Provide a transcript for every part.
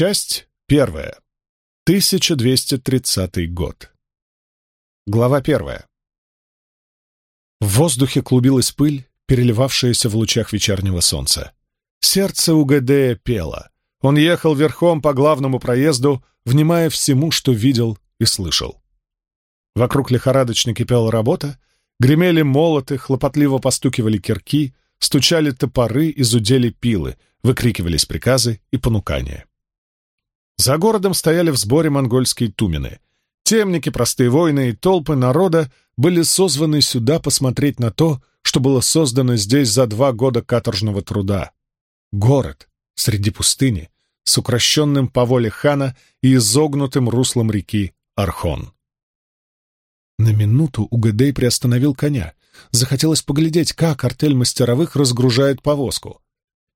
Часть первая. 1230 год. Глава первая. В воздухе клубилась пыль, переливавшаяся в лучах вечернего солнца. Сердце Угадея пело. Он ехал верхом по главному проезду, внимая всему, что видел и слышал. Вокруг лихорадочно кипела работа, гремели молоты, хлопотливо постукивали кирки, стучали топоры и зудели пилы, выкрикивались приказы и понукания. За городом стояли в сборе монгольские тумены. Темники, простые воины и толпы народа были созваны сюда посмотреть на то, что было создано здесь за два года каторжного труда. Город среди пустыни, с укращенным по воле хана и изогнутым руслом реки Архон. На минуту Угадей приостановил коня. Захотелось поглядеть, как артель мастеровых разгружает повозку.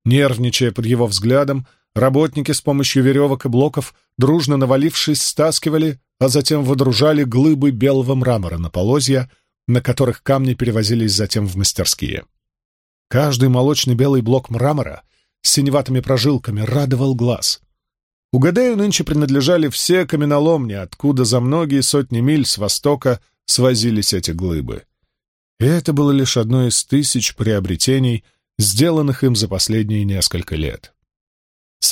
Нервничая под его взглядом, работники с помощью веревок и блоков, дружно навалившись, стаскивали, а затем водружали глыбы белого мрамора на полозья, на которых камни перевозились затем в мастерские. Каждый молочный белый блок мрамора с синеватыми прожилками радовал глаз. Угадаю, нынче принадлежали все каменоломни, откуда за многие сотни миль с востока свозились эти глыбы. И это было лишь одно из тысяч приобретений, сделанных им за последние несколько лет.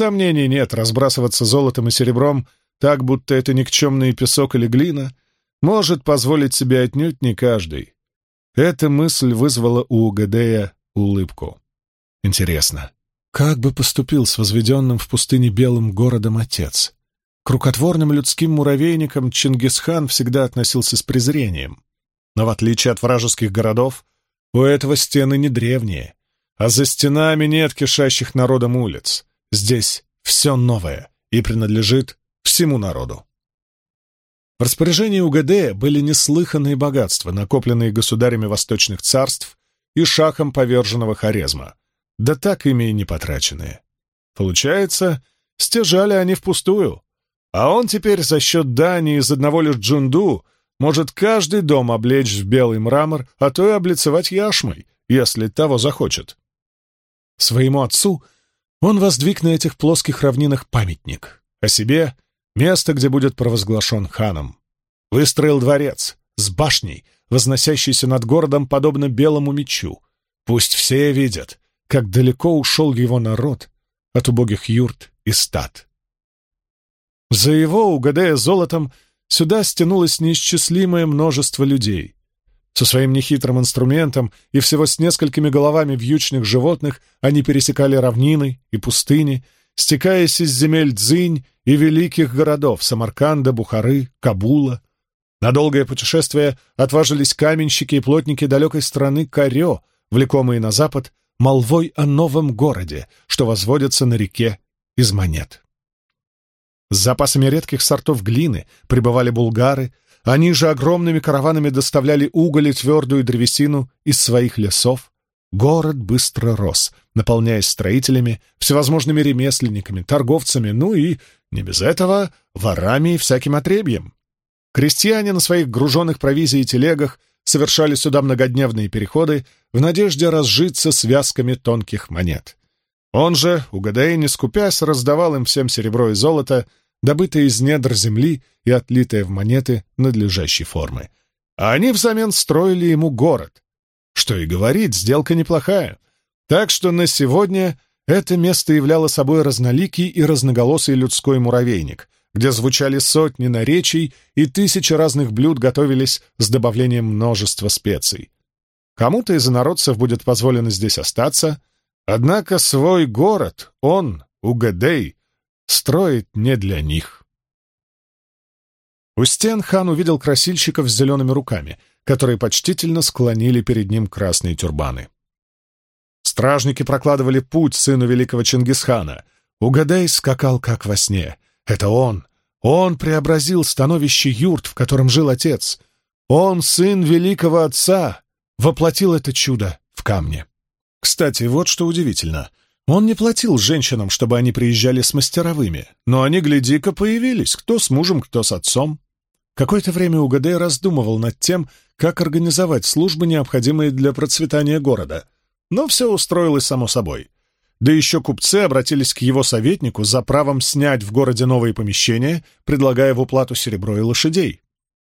Сомнений нет, разбрасываться золотом и серебром так, будто это никчемный песок или глина, может позволить себе отнюдь не каждый. Эта мысль вызвала у Угадея улыбку. Интересно, как бы поступил с возведенным в пустыне белым городом отец? К рукотворным людским муравейникам Чингисхан всегда относился с презрением. Но в отличие от вражеских городов, у этого стены не древние, а за стенами нет кишащих народом улиц. Здесь все новое и принадлежит всему народу. В распоряжении УГД были неслыханные богатства, накопленные государями восточных царств и шахом поверженного Хорезма, да так ими и не потраченные. Получается, стяжали они впустую, а он теперь за счет дани из одного лишь джунду может каждый дом облечь в белый мрамор, а то и облицевать яшмой, если того захочет. Своему отцу он воздвиг на этих плоских равнинах памятник, о себе — место, где будет провозглашен ханом. Выстроил дворец с башней, возносящейся над городом подобно белому мечу. Пусть все видят, как далеко ушел его народ от убогих юрт и стад. За его, угадая золотом, сюда стянулось неисчислимое множество людей. Со своим нехитрым инструментом и всего с несколькими головами вьючных животных они пересекали равнины и пустыни, стекаясь из земель Дзынь и великих городов Самарканда, Бухары, Кабула. На долгое путешествие отважились каменщики и плотники далекой страны Карё, влекомые на запад молвой о новом городе, что возводится на реке из монет. С запасами редких сортов глины прибывали булгары, они же огромными караванами доставляли уголь и твердую древесину из своих лесов. Город быстро рос, наполняясь строителями, всевозможными ремесленниками, торговцами, ну и, не без этого, ворами и всяким отребьем. Крестьяне на своих груженных провизией телегах совершали сюда многодневные переходы в надежде разжиться связками тонких монет. Он же, угадая не скупясь, раздавал им всем серебро и золото, добытое из недр земли и отлитое в монеты надлежащей формы. А они взамен строили ему город. Что и говорить, сделка неплохая. Так что на сегодня это место являло собой разноликий и разноголосый людской муравейник, где звучали сотни наречий и тысячи разных блюд готовились с добавлением множества специй. Кому-то из инородцев будет позволено здесь остаться, однако свой город он, Угадей, строит не для них. У стен хан увидел красильщиков с зелеными руками, которые почтительно склонили перед ним красные тюрбаны. Стражники прокладывали путь сыну великого Чингисхана. Угадай скакал, как во сне. Это он. Он преобразил становище юрт, в котором жил отец. Он, сын великого отца, воплотил это чудо в камне. Кстати, вот что удивительно. Он не платил женщинам, чтобы они приезжали с мастеровыми, но они, гляди-ка, появились, кто с мужем, кто с отцом. Какое-то время Угадей раздумывал над тем, как организовать службы, необходимые для процветания города, но все устроилось само собой. да еще купцы обратились к его советнику за правом снять в городе новые помещения, предлагая в уплату серебро и лошадей.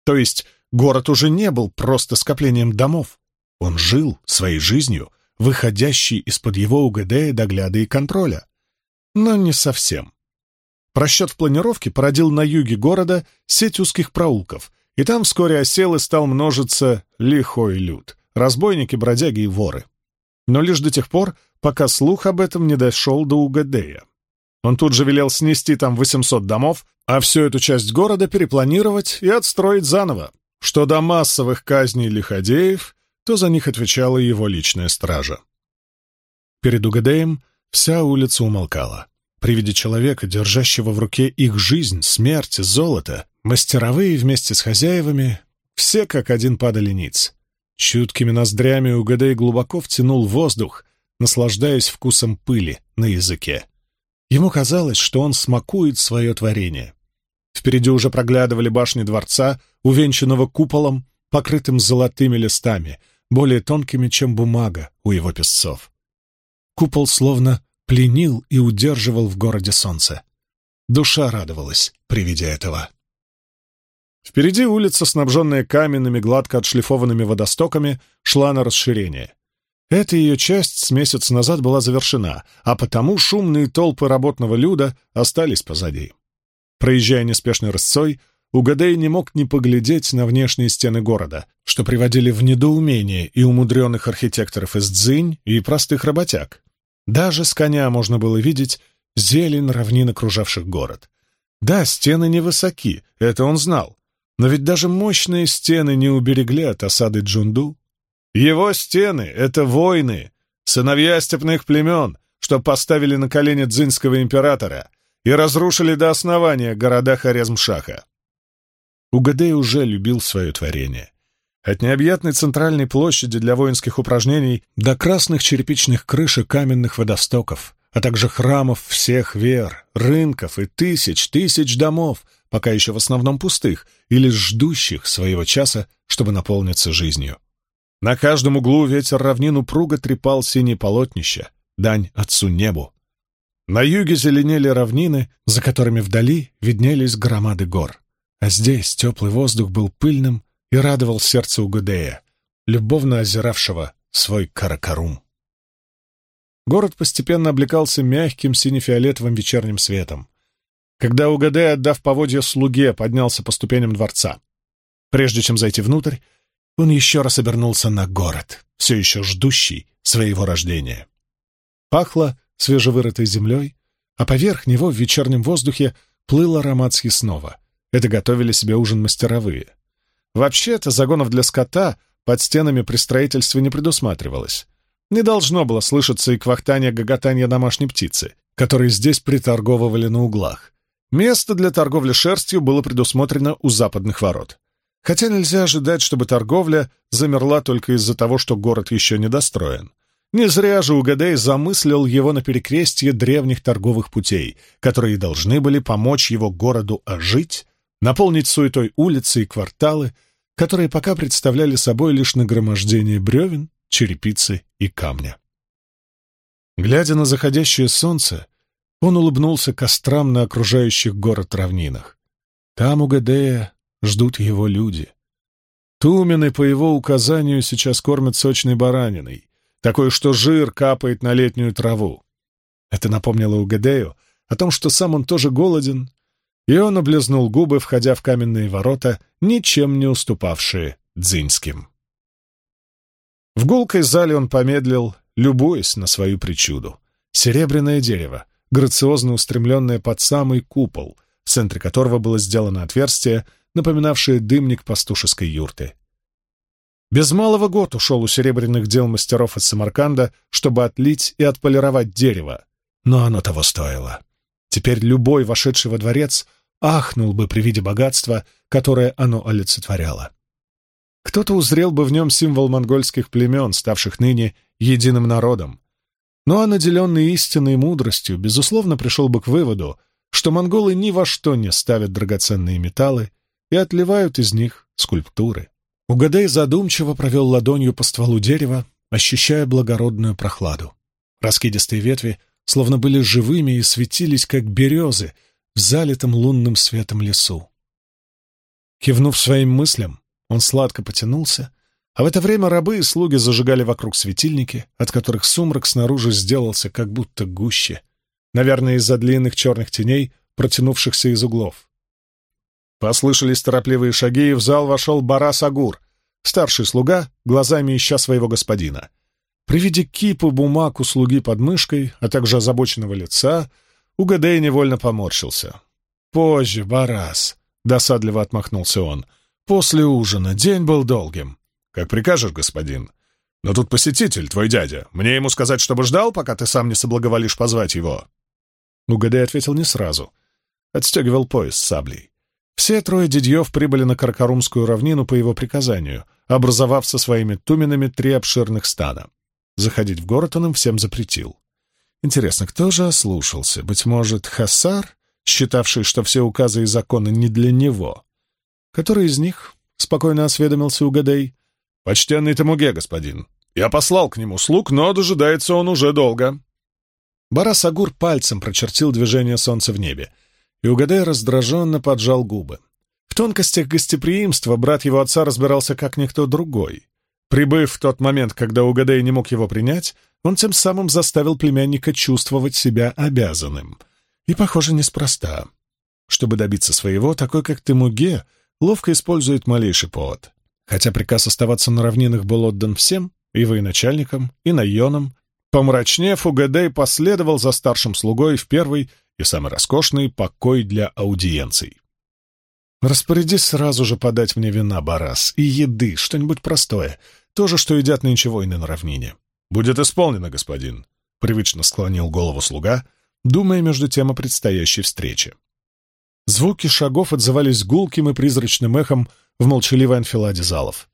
То есть город уже не был просто скоплением домов. Он жил своей жизнью, выходящей из-под его УГД, догляда и контроля. Но не совсем. Просчет в планировке породил на юге города сеть узких проулков, и там вскоре осел и стал множиться лихой люд, разбойники, бродяги и воры. Но лишь до тех пор, пока слух об этом не дошел до Угадея. Он тут же велел снести там 800 домов, а всю эту часть города перепланировать и отстроить заново. Что до массовых казней лиходеев, то за них отвечала его личная стража. Перед Угадеем вся улица умолкала. При виде человека, держащего в руке их жизнь, смерть, золото, мастеровые вместе с хозяевами, все как один падали ниц. Чуткими ноздрями Угадей глубоко втянул воздух, наслаждаясь вкусом пыли на языке. Ему казалось, что он смакует свое творение. Впереди уже проглядывали башни дворца, увенчанного куполом, покрытым золотыми листами, более тонкими, чем бумага у его песцов. Купол словно пленил и удерживал в городе солнце. Душа радовалась при виде этого. Впереди улица, снабженная каменными, гладко отшлифованными водостоками, шла на расширение. Эта ее часть с месяц назад была завершена, а потому шумные толпы работного люда остались позади. Проезжая неспешной рысцой, Угадей не мог не поглядеть на внешние стены города, что приводили в недоумение и умудренных архитекторов из Дзинь, и простых работяг. Даже с коня можно было видеть зелень равнин, окружавших город. Да, стены невысоки, это он знал, но ведь даже мощные стены не уберегли от осады Джунду. Его стены — это войны, сыновья степных племен, что поставили на колени дзинского императора и разрушили до основания города Хорезмшаха. Угадей уже любил свое творение. От необъятной центральной площади для воинских упражнений до красных черепичных крыш и каменных водостоков, а также храмов всех вер, рынков и тысяч, тысяч домов, пока еще в основном пустых, или ждущих своего часа, чтобы наполниться жизнью. На каждом углу ветер равнину упруго трепал синие полотнища, дань отцу небу. На юге зеленели равнины, за которыми вдали виднелись громады гор. А здесь теплый воздух был пыльным и радовал сердце Угудея, любовно озиравшего свой каракарум. Город постепенно облекался мягким сине-фиолетовым вечерним светом когда Угадей, отдав поводья слуге, поднялся по ступеням дворца. Прежде чем зайти внутрь, он еще раз обернулся на город, все еще ждущий своего рождения. Пахло свежевырытой землей, а поверх него в вечернем воздухе плыл аромат съестного. Это готовили себе ужин мастеровые. Вообще-то загонов для скота под стенами при строительстве не предусматривалось. Не должно было слышаться и квахтание-гоготание домашней птицы, которые здесь приторговывали на углах. Место для торговли шерстью было предусмотрено у западных ворот. Хотя нельзя ожидать, чтобы торговля замерла только из-за того, что город еще не достроен. Не зря же Угадей замыслил его на перекрестье древних торговых путей, которые должны были помочь его городу ожить, наполнить суетой улицы и кварталы, которые пока представляли собой лишь нагромождение бревен, черепицы и камня. Глядя на заходящее солнце, он улыбнулся кострам на окружающих город равнинах. Там у Гадея ждут его люди. Тумены, по его указанию, сейчас кормят сочной бараниной, такой, что жир капает на летнюю траву. Это напомнило Угадею о том, что сам он тоже голоден, и он облизнул губы, входя в каменные ворота, ничем не уступавшие дзиньским. В гулкой зале он помедлил, любуясь на свою причуду. Серебряное дерево, грациозно устремленное под самый купол, в центре которого было сделано отверстие, напоминавшее дымник пастушеской юрты. Без малого год ушел у серебряных дел мастеров из Самарканда, чтобы отлить и отполировать дерево, но оно того стоило. Теперь любой, вошедший во дворец, ахнул бы при виде богатства, которое оно олицетворяло. Кто-то узрел бы в нем символ монгольских племен, ставших ныне единым народом, ну а наделенный истинной мудростью, безусловно, пришел бы к выводу, что монголы ни во что не ставят драгоценные металлы и отливают из них скульптуры. Угадей задумчиво провел ладонью по стволу дерева, ощущая благородную прохладу. Раскидистые ветви словно были живыми и светились, как березы, в залитом лунным светом лесу. Кивнув своим мыслям, он сладко потянулся, а в это время рабы и слуги зажигали вокруг светильники, от которых сумрак снаружи сделался как будто гуще, наверное, из-за длинных черных теней, протянувшихся из углов. Послышались торопливые шаги, и в зал вошел Барас Агур, старший слуга, глазами ища своего господина. При виде кипы бумаг у слуги под мышкой, а также озабоченного лица, Угадей невольно поморщился. «Позже, Барас», — досадливо отмахнулся он, — «после ужина, день был долгим». «Как прикажешь, господин. Но тут посетитель, твой дядя. Мне ему сказать, чтобы ждал, пока ты сам не соблаговолишь позвать его?» Угадей ответил не сразу. Отстегивал пояс саблей. Все трое дядьев прибыли на Каркарумскую равнину по его приказанию, образовав со своими туменами три обширных стана. Заходить в город он им всем запретил. Интересно, кто же ослушался? Быть может, Хасар, считавший, что все указы и законы не для него? Который из них? — спокойно осведомился Угадей. «Почтенный Тамуге, господин. Я послал к нему слуг, но дожидается он уже долго». Барасагур пальцем прочертил движение солнца в небе, и Угадай раздраженно поджал губы. В тонкостях гостеприимства брат его отца разбирался как никто другой. Прибыв в тот момент, когда Угадай не мог его принять, он тем самым заставил племянника чувствовать себя обязанным. И, похоже, неспроста. Чтобы добиться своего, такой как Тымуге ловко использует малейший повод. Хотя приказ оставаться на равнинах был отдан всем, и военачальникам, и наенам, помрачнев, Угадей последовал за старшим слугой в первый и самый роскошный покой для аудиенций. «Распорядись сразу же подать мне вина, Барас, и еды, что-нибудь простое, то же, что едят нынче воины на равнине». «Будет исполнено, господин», — привычно склонил голову слуга, думая между тем о предстоящей встрече. Звуки шагов отзывались гулким и призрачным эхом в молчаливой анфиладе залов.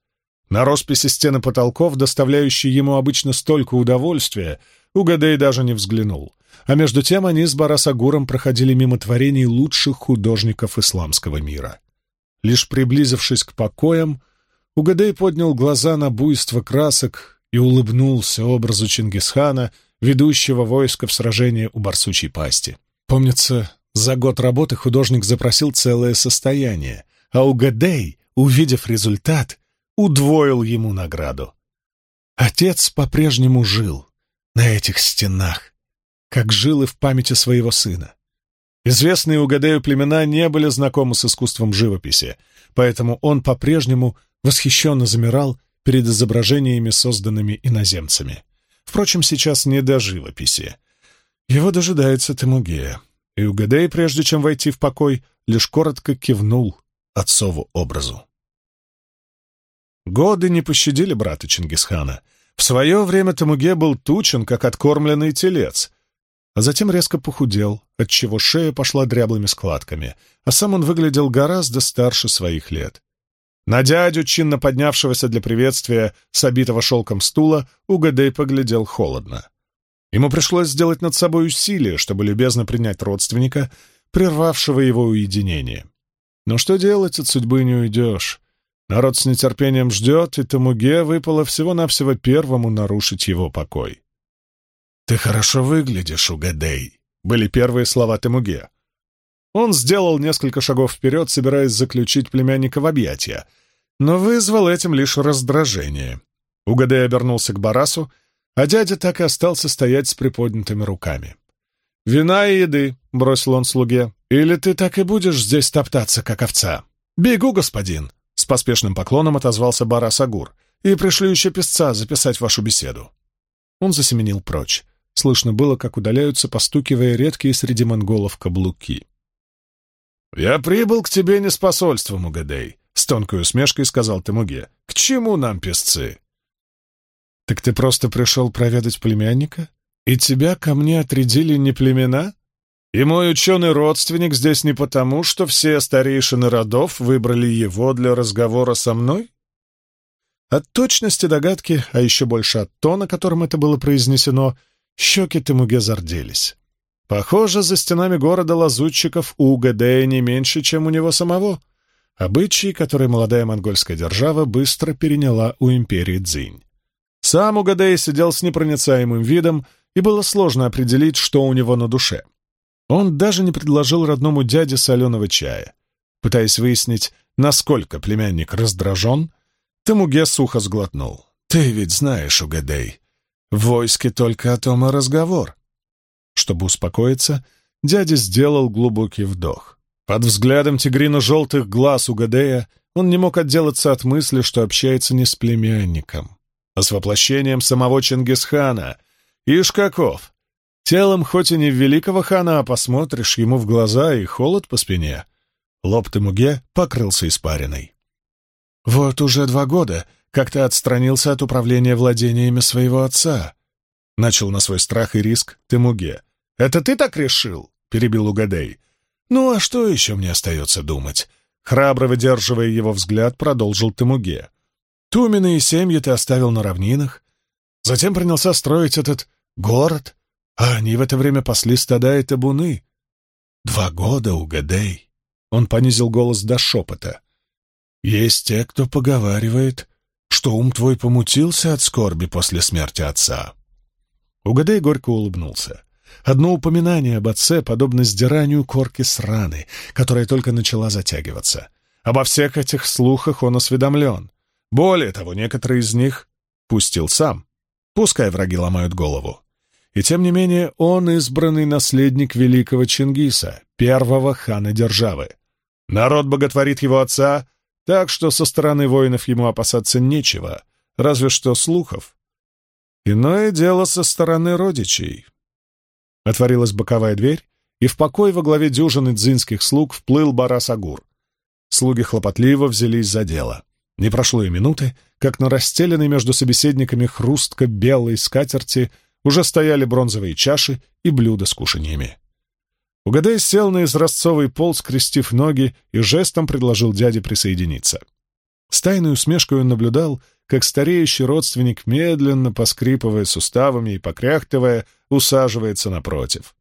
На росписи стены потолков, доставляющие ему обычно столько удовольствия, Угадей даже не взглянул. А между тем они с Барасагуром проходили мимо творений лучших художников исламского мира. Лишь приблизившись к покоям, Угадей поднял глаза на буйство красок и улыбнулся образу Чингисхана, ведущего войско в сражении у Барсучей пасти. Помнится, за год работы художник запросил целое состояние, а Угадей, увидев результат, удвоил ему награду. Отец по-прежнему жил на этих стенах, как жил и в памяти своего сына. Известные Угадею племена не были знакомы с искусством живописи, поэтому он по-прежнему восхищенно замирал перед изображениями, созданными иноземцами. Впрочем, сейчас не до живописи. Его дожидается Темугея, и Угадей, прежде чем войти в покой, лишь коротко кивнул отцову образу. Годы не пощадили брата Чингисхана. В свое время Тамуге был тучен, как откормленный телец, а затем резко похудел, отчего шея пошла дряблыми складками, а сам он выглядел гораздо старше своих лет. На дядю, чинно поднявшегося для приветствия с обитого шелком стула, Угадей поглядел холодно. Ему пришлось сделать над собой усилие, чтобы любезно принять родственника, прервавшего его уединение. Но что делать, от судьбы не уйдешь. Народ с нетерпением ждет, и Тамуге выпало всего-навсего первому нарушить его покой. «Ты хорошо выглядишь, Угадей», — были первые слова Тамуге. Он сделал несколько шагов вперед, собираясь заключить племянника в объятия, но вызвал этим лишь раздражение. Угадей обернулся к Барасу, а дядя так и остался стоять с приподнятыми руками. «Вина и еды», — бросил он слуге, — «или ты так и будешь здесь топтаться, как овца?» «Бегу, господин», с поспешным поклоном отозвался Барас Агур. «И пришлю еще песца записать вашу беседу». Он засеменил прочь. Слышно было, как удаляются, постукивая редкие среди монголов каблуки. «Я прибыл к тебе не с посольством, Угадей», — с тонкой усмешкой сказал Темуге. «К чему нам песцы?» «Так ты просто пришел проведать племянника? И тебя ко мне отрядили не племена?» И мой ученый родственник здесь не потому, что все старейшины родов выбрали его для разговора со мной? От точности догадки, а еще больше от тона, которым это было произнесено, щеки Темуге зарделись. Похоже, за стенами города лазутчиков у Угадея не меньше, чем у него самого. Обычаи, которые молодая монгольская держава быстро переняла у империи Цзинь. Сам Угадей сидел с непроницаемым видом и было сложно определить, что у него на душе. Он даже не предложил родному дяде соленого чая. Пытаясь выяснить, насколько племянник раздражен, Тамуге сухо сглотнул. «Ты ведь знаешь, Угадей, в войске только о том и разговор». Чтобы успокоиться, дядя сделал глубокий вдох. Под взглядом тигрино-желтых глаз Угадея он не мог отделаться от мысли, что общается не с племянником, а с воплощением самого Чингисхана. Ишь каков! Телом хоть и не великого хана, а посмотришь ему в глаза и холод по спине. Лоб Тамуге покрылся испариной. «Вот уже два года, как ты отстранился от управления владениями своего отца», — начал на свой страх и риск Темуге. «Это ты так решил?» — перебил Угадей. «Ну, а что еще мне остается думать?» Храбро выдерживая его взгляд, продолжил Темуге. «Тумены и семьи ты оставил на равнинах, затем принялся строить этот город, а они в это время пасли стада и табуны. Два года, Угадей!» Он понизил голос до шепота. Есть те, кто поговаривает, что ум твой помутился от скорби после смерти отца. Угадай горько улыбнулся. Одно упоминание об отце подобно сдиранию корки с раны, которая только начала затягиваться. Обо всех этих слухах он осведомлен. Более того, некоторые из них пустил сам. Пускай враги ломают голову. И тем не менее он избранный наследник великого Чингиса, первого хана державы. Народ боготворит его отца, так что со стороны воинов ему опасаться нечего, разве что слухов. Иное дело со стороны родичей. Отворилась боковая дверь, и в покой во главе дюжины дзинских слуг вплыл Барас Агур. Слуги хлопотливо взялись за дело. Не прошло и минуты, как на расстеленной между собеседниками хрустко белой скатерти уже стояли бронзовые чаши и блюда с кушаньями. Угадай сел на изразцовый пол, скрестив ноги, и жестом предложил дяде присоединиться. С тайной усмешкой он наблюдал, как стареющий родственник, медленно поскрипывая суставами и покряхтывая, усаживается напротив.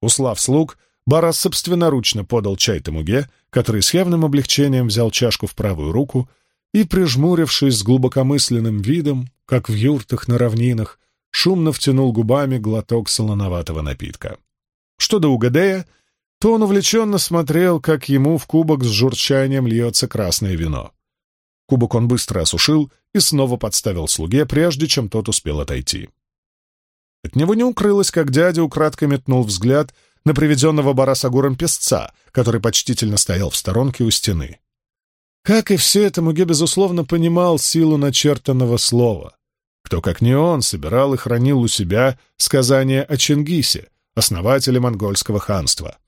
Услав слуг, Барас собственноручно подал чай Тамуге, который с явным облегчением взял чашку в правую руку и, прижмурившись с глубокомысленным видом, как в юртах на равнинах, шумно втянул губами глоток солоноватого напитка. Что до Угадея, то он увлеченно смотрел, как ему в кубок с журчанием льется красное вино. Кубок он быстро осушил и снова подставил слуге, прежде чем тот успел отойти. От него не укрылось, как дядя украдкой метнул взгляд на приведенного Барасагуром песца, который почтительно стоял в сторонке у стены. Как и все это, Муге, безусловно, понимал силу начертанного слова. Кто, как не он, собирал и хранил у себя сказания о Чингисе, основателя монгольского ханства.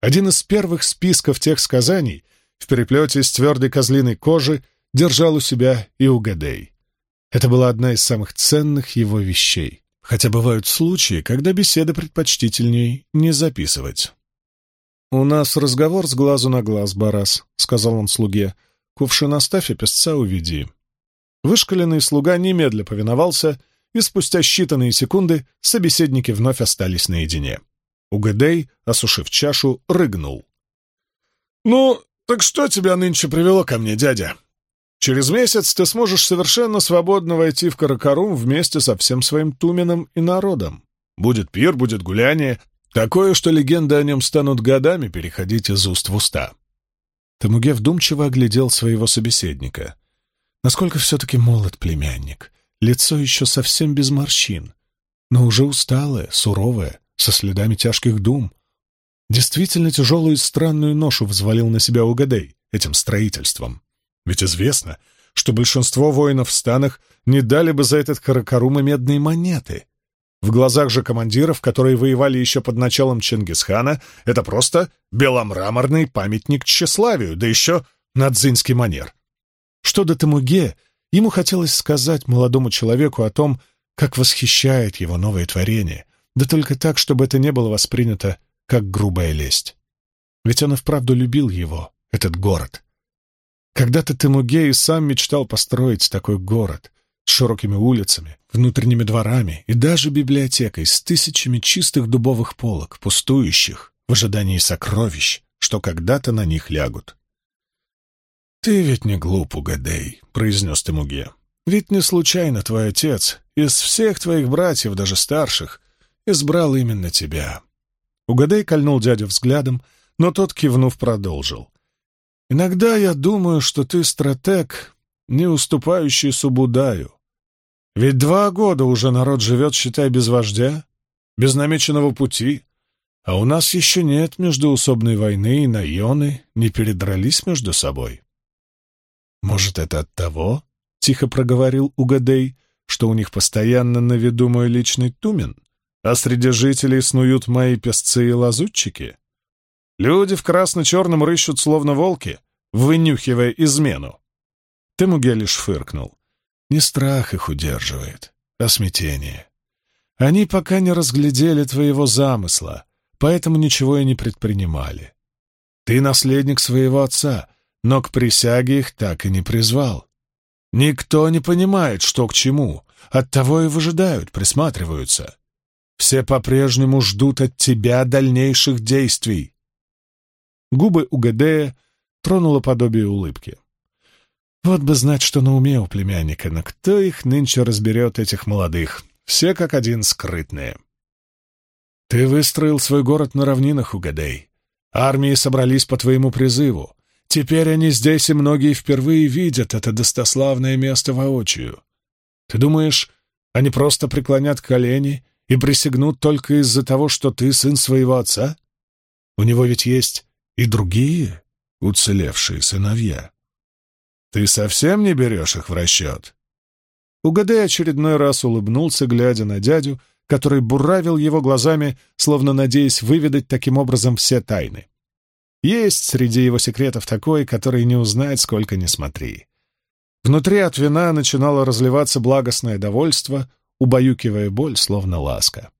Один из первых списков тех сказаний в переплете из твердой козлиной кожи держал у себя и Угадей. Это была одна из самых ценных его вещей, хотя бывают случаи, когда беседы предпочтительней не записывать. «У нас разговор с глазу на глаз, Барас», — сказал он слуге. «Кувшин оставь, и песца уведи». Вышкаленный слуга немедля повиновался — и спустя считанные секунды собеседники вновь остались наедине. Угадей, осушив чашу, рыгнул. «Ну, так что тебя нынче привело ко мне, дядя? Через месяц ты сможешь совершенно свободно войти в Каракарум вместе со всем своим Туменом и народом. Будет пир, будет гуляние, такое, что легенды о нем станут годами переходить из уст в уста». Тамуге вдумчиво оглядел своего собеседника. Насколько все-таки молод племянник, лицо еще совсем без морщин, но уже усталое, суровое, со следами тяжких дум. Действительно тяжелую и странную ношу взвалил на себя Угадей этим строительством. Ведь известно, что большинство воинов в станах не дали бы за этот Каракарума медные монеты. В глазах же командиров, которые воевали еще под началом Чингисхана, это просто беломраморный памятник тщеславию, да еще надзинский манер. Что до Тамуге, Ему хотелось сказать молодому человеку о том, как восхищает его новое творение, да только так, чтобы это не было воспринято как грубая лесть. Ведь он и вправду любил его, этот город. Когда-то Темугей сам мечтал построить такой город с широкими улицами, внутренними дворами и даже библиотекой с тысячами чистых дубовых полок, пустующих в ожидании сокровищ, что когда-то на них лягут. «Ты ведь не глуп, Угадей», — произнес Темуге. Ведь не случайно твой отец из всех твоих братьев, даже старших, избрал именно тебя. Угадай кольнул дядю взглядом, но тот, кивнув, продолжил. «Иногда я думаю, что ты стратег, не уступающий Субудаю. Ведь два года уже народ живет, считай, без вождя, без намеченного пути, а у нас еще нет междуусобной войны, и наионы не передрались между собой. Может, это от того, — тихо проговорил Угадей, — что у них постоянно на виду мой личный тумен, а среди жителей снуют мои песцы и лазутчики? Люди в красно-черном рыщут, словно волки, вынюхивая измену. Темуге лишь фыркнул. Не страх их удерживает, а смятение. Они пока не разглядели твоего замысла, поэтому ничего и не предпринимали. Ты наследник своего отца, но к присяге их так и не призвал. Никто не понимает, что к чему, оттого и выжидают, присматриваются. Все по-прежнему ждут от тебя дальнейших действий. Губы у Гадея тронуло подобие улыбки. Вот бы знать, что на уме у племянника, но кто их нынче разберет, этих молодых? Все как один скрытные. Ты выстроил свой город на равнинах, Угадей. Армии собрались по твоему призыву. Теперь они здесь, и многие впервые видят это достославное место воочию. Ты думаешь, они просто преклонят колени и присягнут только из-за того, что ты сын своего отца? У него ведь есть и другие уцелевшие сыновья. Ты совсем не берешь их в расчет? Угадай очередной раз улыбнулся, глядя на дядю, который буравил его глазами, словно надеясь выведать таким образом все тайны. Есть среди его секретов такой, который не узнает, сколько ни смотри. Внутри от вина начинало разливаться благостное довольство, убаюкивая боль, словно ласка.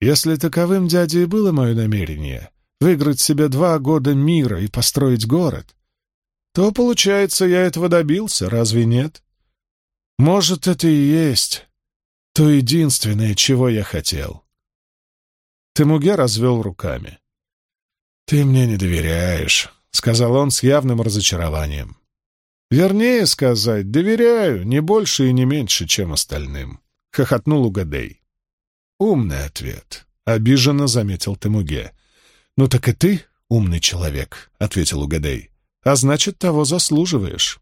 Если таковым, дядя, и было мое намерение — выиграть себе два года мира и построить город, то, получается, я этого добился, разве нет? Может, это и есть то единственное, чего я хотел. Темуге развел руками. «Ты мне не доверяешь», — сказал он с явным разочарованием. «Вернее сказать, доверяю, не больше и не меньше, чем остальным», — хохотнул Угадей. «Умный ответ», — обиженно заметил Темуге. «Ну так и ты умный человек», — ответил Угадей. «А значит, того заслуживаешь».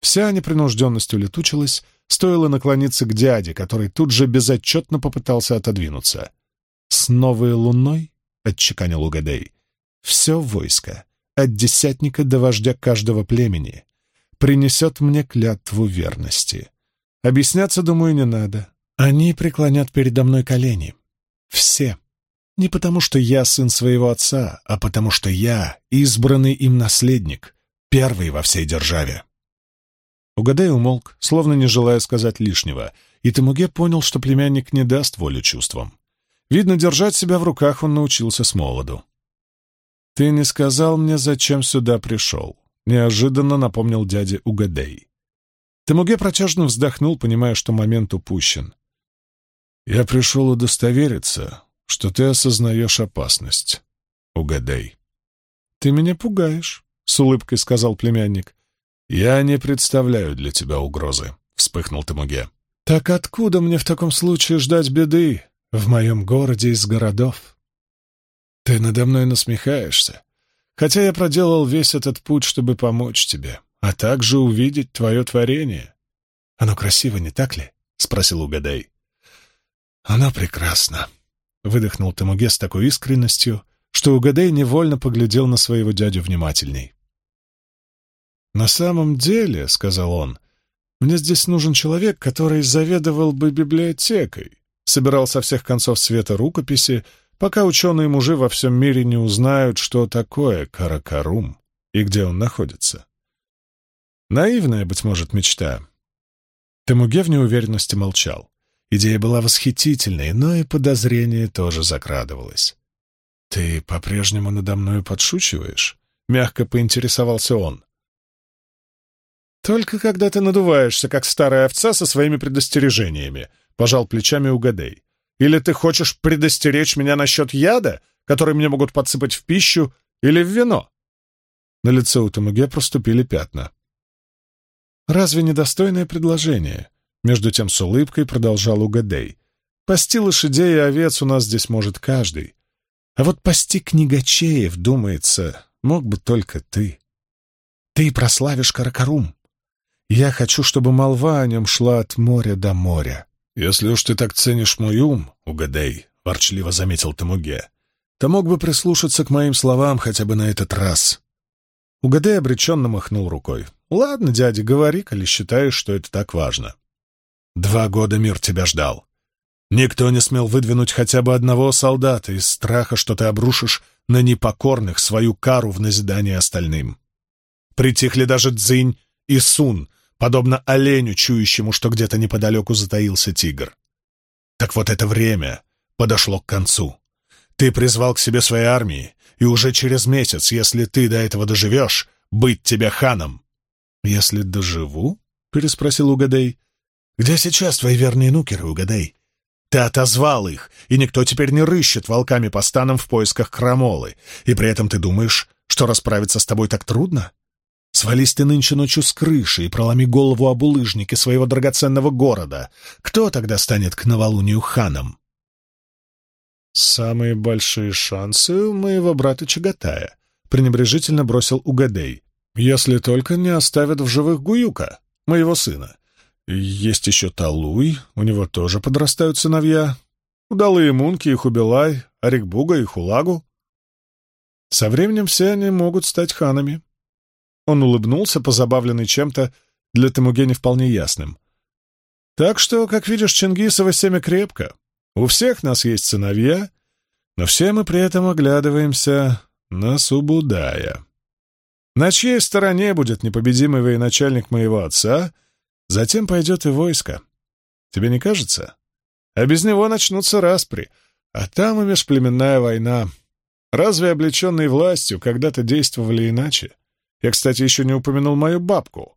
Вся непринужденность улетучилась, стоило наклониться к дяде, который тут же безотчетно попытался отодвинуться. «С новой луной?» — отчеканил Угадей. «Все войско, от десятника до вождя каждого племени, принесет мне клятву верности. Объясняться, думаю, не надо. Они преклонят передо мной колени. Все. Не потому, что я сын своего отца, а потому, что я избранный им наследник, первый во всей державе». Угадай умолк, словно не желая сказать лишнего, и Тамуге понял, что племянник не даст волю чувствам. Видно, держать себя в руках он научился с молоду. «Ты не сказал мне, зачем сюда пришел», — неожиданно напомнил дядя Угадей. Тамуге протяжно вздохнул, понимая, что момент упущен. «Я пришел удостовериться, что ты осознаешь опасность, Угадей». «Ты меня пугаешь», — с улыбкой сказал племянник. «Я не представляю для тебя угрозы», — вспыхнул Тамуге. «Так откуда мне в таком случае ждать беды в моем городе из городов?» «Ты надо мной насмехаешься, хотя я проделал весь этот путь, чтобы помочь тебе, а также увидеть твое творение. Оно красиво, не так ли?» — спросил Угадай. «Оно прекрасно», — выдохнул Тамуге с такой искренностью, что Угадай невольно поглядел на своего дядю внимательней. «На самом деле, — сказал он, — мне здесь нужен человек, который заведовал бы библиотекой, собирал со всех концов света рукописи, пока ученые-мужи во всем мире не узнают, что такое Каракарум и где он находится. Наивная, быть может, мечта. Темуге в неуверенности молчал. Идея была восхитительной, но и подозрение тоже закрадывалось. «Ты по-прежнему надо мною подшучиваешь?» — мягко поинтересовался он. «Только когда ты надуваешься, как старая овца со своими предостережениями», — пожал плечами Угадей. «Или ты хочешь предостеречь меня насчет яда, который мне могут подсыпать в пищу или в вино?» На лице у Тамуге проступили пятна. Разве недостойное предложение? Между тем с улыбкой продолжал Угадей. Пасти лошадей и овец у нас здесь может каждый. А вот пасти книгачеев, думается, мог бы только ты. Ты прославишь Каракарум. Я хочу, чтобы молва о нем шла от моря до моря. Если уж ты так ценишь мой ум, Угадей, — ворчливо заметил Тамуге, — то мог бы прислушаться к моим словам хотя бы на этот раз. Угадей обреченно махнул рукой. «Ладно, дядя, говори, коли считаешь, что это так важно». «Два года мир тебя ждал. Никто не смел выдвинуть хотя бы одного солдата из страха, что ты обрушишь на непокорных свою кару в назидание остальным. Притихли даже Цзинь и Сун, подобно оленю, чующему, что где-то неподалеку затаился тигр. Так вот это время подошло к концу. Ты призвал к себе свои армии, и уже через месяц, если ты до этого доживешь, быть тебе ханом. — Если доживу? — переспросил Угадей. — Где сейчас твои верные нукеры, Угадей? Ты отозвал их, и никто теперь не рыщет волками по станам в поисках крамолы, и при этом ты думаешь, что расправиться с тобой так трудно? Свались ты нынче ночью с крыши и проломи голову об улыжнике своего драгоценного города. Кто тогда станет к новолунию ханом? «Самые большие шансы у моего брата Чагатая», — пренебрежительно бросил Угадей. «Если только не оставят в живых Гуюка, моего сына. Есть еще Талуй, у него тоже подрастают сыновья. Удалые Мунки и Хубилай, Арикбуга и Хулагу. Со временем все они могут стать ханами». Он улыбнулся, позабавленный чем-то, для Тамугени вполне ясным. «Так что, как видишь, Чингисова семя крепко. У всех нас есть сыновья, но все мы при этом оглядываемся на Субудая. На чьей стороне будет непобедимый военачальник моего отца, затем пойдет и войско. Тебе не кажется? А без него начнутся распри, а там и межплеменная война. Разве облеченные властью когда-то действовали иначе? Я, кстати, еще не упомянул мою бабку.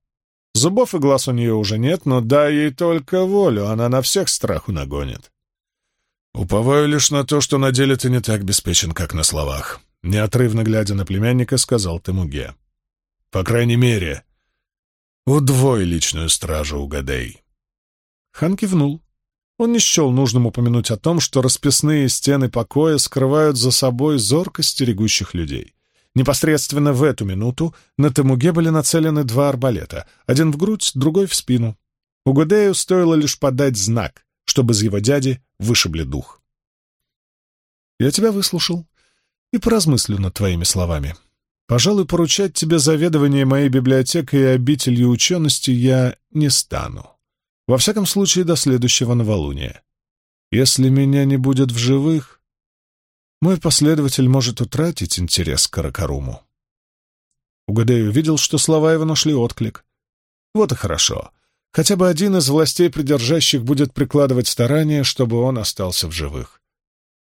Зубов и глаз у нее уже нет, но дай ей только волю, она на всех страху нагонит. «Уповаю лишь на то, что на деле ты не так обеспечен, как на словах», — неотрывно глядя на племянника, сказал Темуге. «По крайней мере, удвой личную стражу угадай». Хан кивнул. Он не счел нужным упомянуть о том, что расписные стены покоя скрывают за собой зорко стерегущих людей. Непосредственно в эту минуту на Тамуге были нацелены два арбалета, один в грудь, другой в спину. Угадею стоило лишь подать знак, чтобы из его дяди вышибли дух. Я тебя выслушал и поразмыслю над твоими словами. Пожалуй, поручать тебе заведование моей библиотекой и обителью учености я не стану. Во всяком случае, до следующего новолуния. Если меня не будет в живых, мой последователь может утратить интерес к Каракаруму. Угадей увидел, что слова его нашли отклик. Вот и хорошо. Хотя бы один из властей придержащих будет прикладывать старания, чтобы он остался в живых.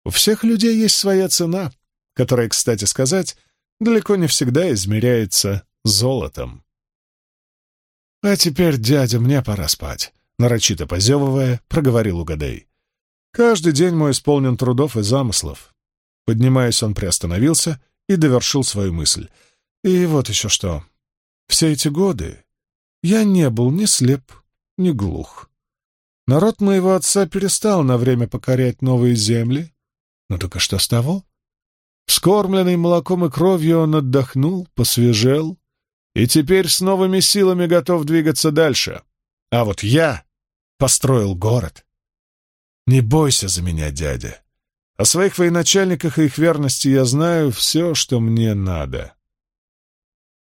У всех людей есть своя цена, которая, кстати сказать, далеко не всегда измеряется золотом. «А теперь, дядя, мне пора спать», — нарочито позевывая, проговорил Угадей. «Каждый день мой исполнен трудов и замыслов». Поднимаясь, он приостановился и довершил свою мысль. «И вот еще что. Все эти годы я не был ни слеп, ни глух. Народ моего отца перестал на время покорять новые земли. Но только что с того? Скормленный молоком и кровью он отдохнул, посвежел и теперь с новыми силами готов двигаться дальше. А вот я построил город. Не бойся за меня, дядя. О своих военачальниках и их верности я знаю все, что мне надо.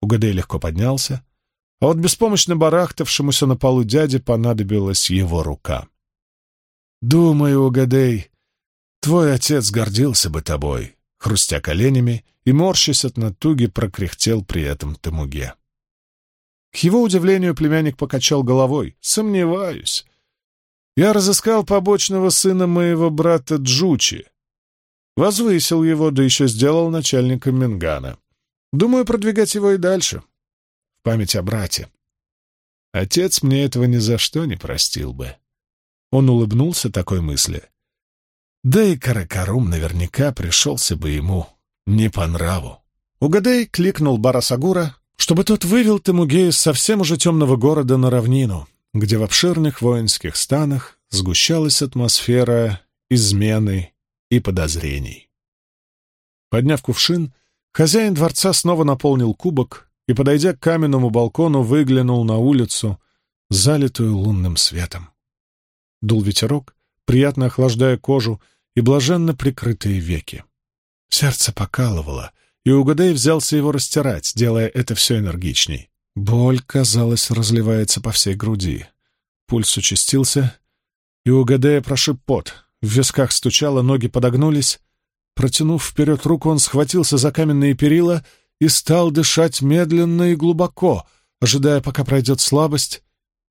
Угадей легко поднялся, а вот беспомощно барахтавшемуся на полу дяде понадобилась его рука. «Думаю, Угадей, твой отец гордился бы тобой», — хрустя коленями и морщась от натуги, прокряхтел при этом Тамуге. К его удивлению племянник покачал головой. «Сомневаюсь. Я разыскал побочного сына моего брата Джучи. Возвысил его, да еще сделал начальником Мингана. Думаю, продвигать его и дальше в память о брате. Отец мне этого ни за что не простил бы. Он улыбнулся такой мысли. Да и Каракарум наверняка пришелся бы ему не по нраву. Угадай кликнул Барасагура, чтобы тот вывел Темугея с совсем уже темного города на равнину, где в обширных воинских станах сгущалась атмосфера измены и подозрений. Подняв кувшин, хозяин дворца снова наполнил кубок и, подойдя к каменному балкону, выглянул на улицу, залитую лунным светом. Дул ветерок, приятно охлаждая кожу и блаженно прикрытые веки. Сердце покалывало, и Угадей взялся его растирать, делая это все энергичней. Боль, казалось, разливается по всей груди. Пульс участился, и Угадея прошиб пот. В висках стучало, ноги подогнулись. Протянув вперед руку, он схватился за каменные перила и стал дышать медленно и глубоко, ожидая, пока пройдет слабость,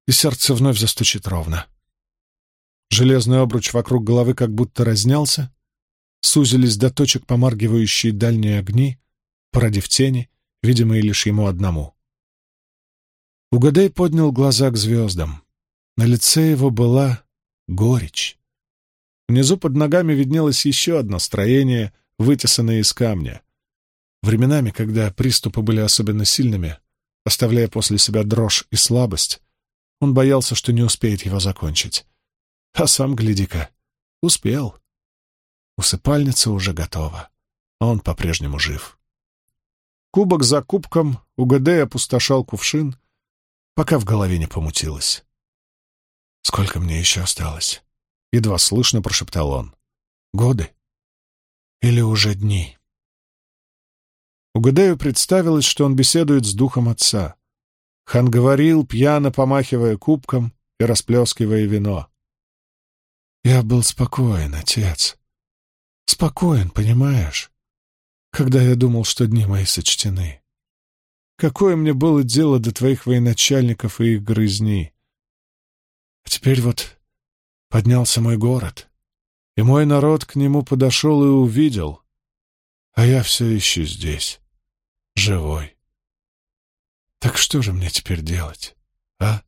и сердце вновь застучит ровно. Железный обруч вокруг головы как будто разнялся, сузились до точек помаргивающие дальние огни, породив тени, видимые лишь ему одному. Угадей поднял глаза к звездам. На лице его была горечь. Внизу под ногами виднелось еще одно строение, вытесанное из камня. Временами, когда приступы были особенно сильными, оставляя после себя дрожь и слабость, он боялся, что не успеет его закончить. А сам, гляди-ка, успел. Усыпальница уже готова, а он по-прежнему жив. Кубок за кубком Угадей опустошал кувшин, пока в голове не помутилось. «Сколько мне еще осталось?» — едва слышно прошептал он. «Годы? Или уже дни?» Угадею представилось, что он беседует с духом отца. Хан говорил, пьяно помахивая кубком и расплескивая вино. «Я был спокоен, отец. Спокоен, понимаешь? Когда я думал, что дни мои сочтены. Какое мне было дело до твоих военачальников и их грызни? А теперь вот поднялся мой город, и мой народ к нему подошел и увидел, а я все еще здесь, живой. Так что же мне теперь делать, а?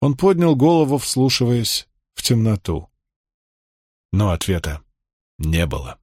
Он поднял голову, вслушиваясь в темноту. Но ответа не было.